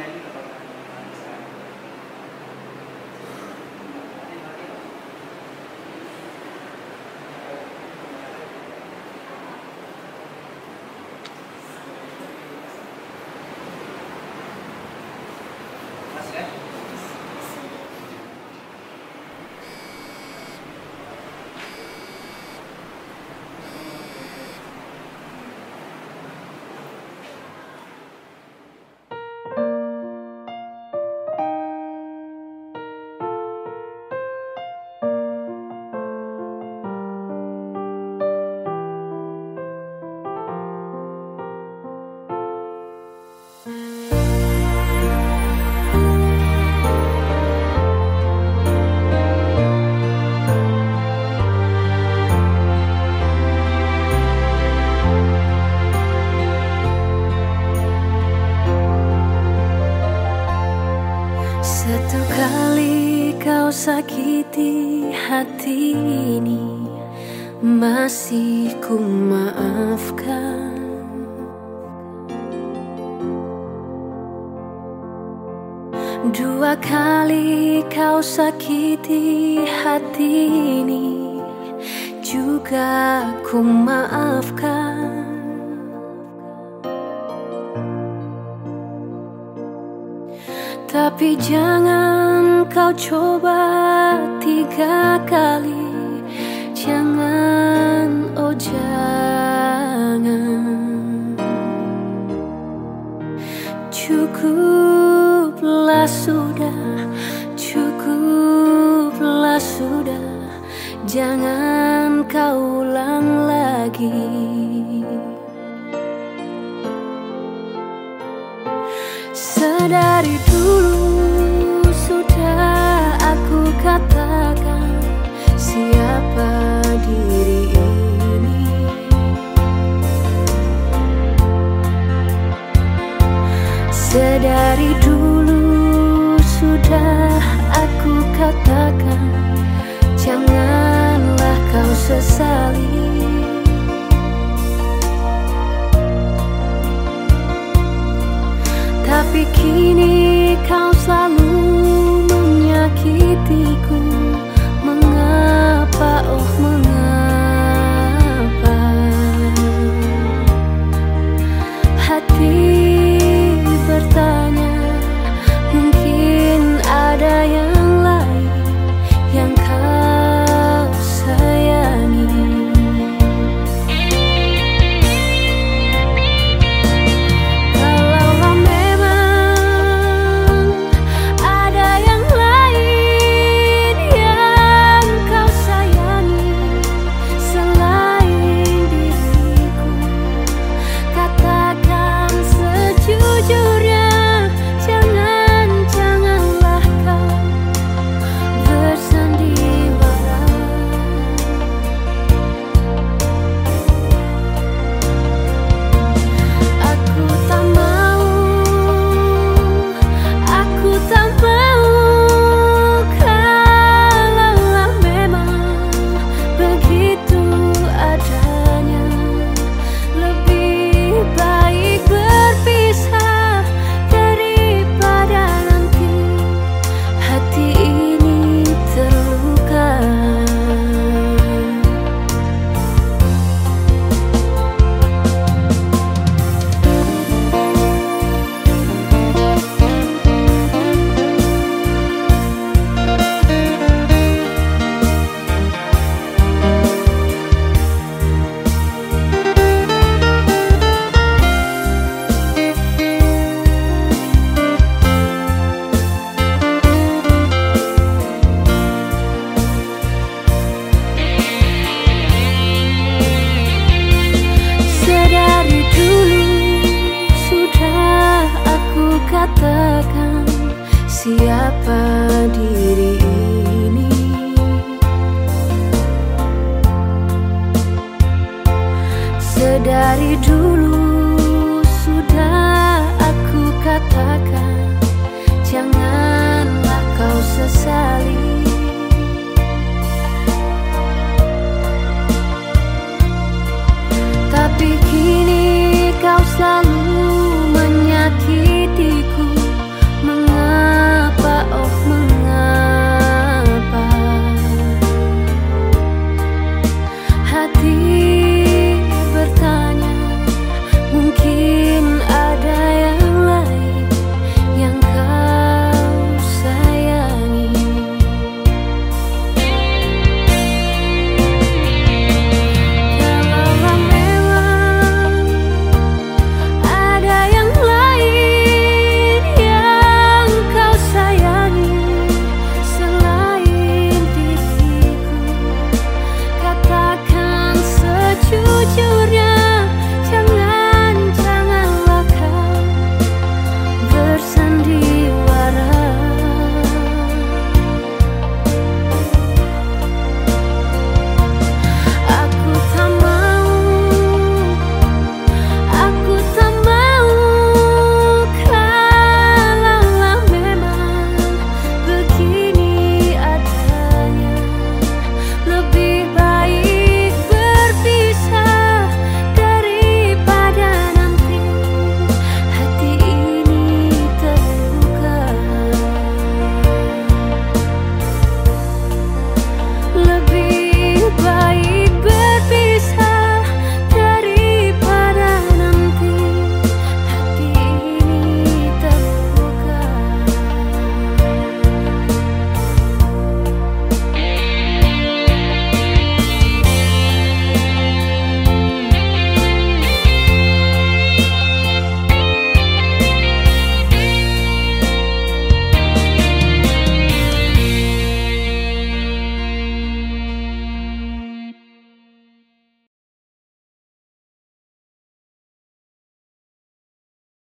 Amen. Kali kau sakiti hati ini Masih ku maafkan. Dua kali kau sakiti hati ini Juga ku maafkan Tapi jangan kau coba tiga kali. Jangan, oh jangan. Cukuplah sudah, cukuplah sudah. Jangan kau ulang lagi Sedari dulu sudah aku katakan siapa diri ini? Sedari dulu sudah aku katakan Janganlah kau sesali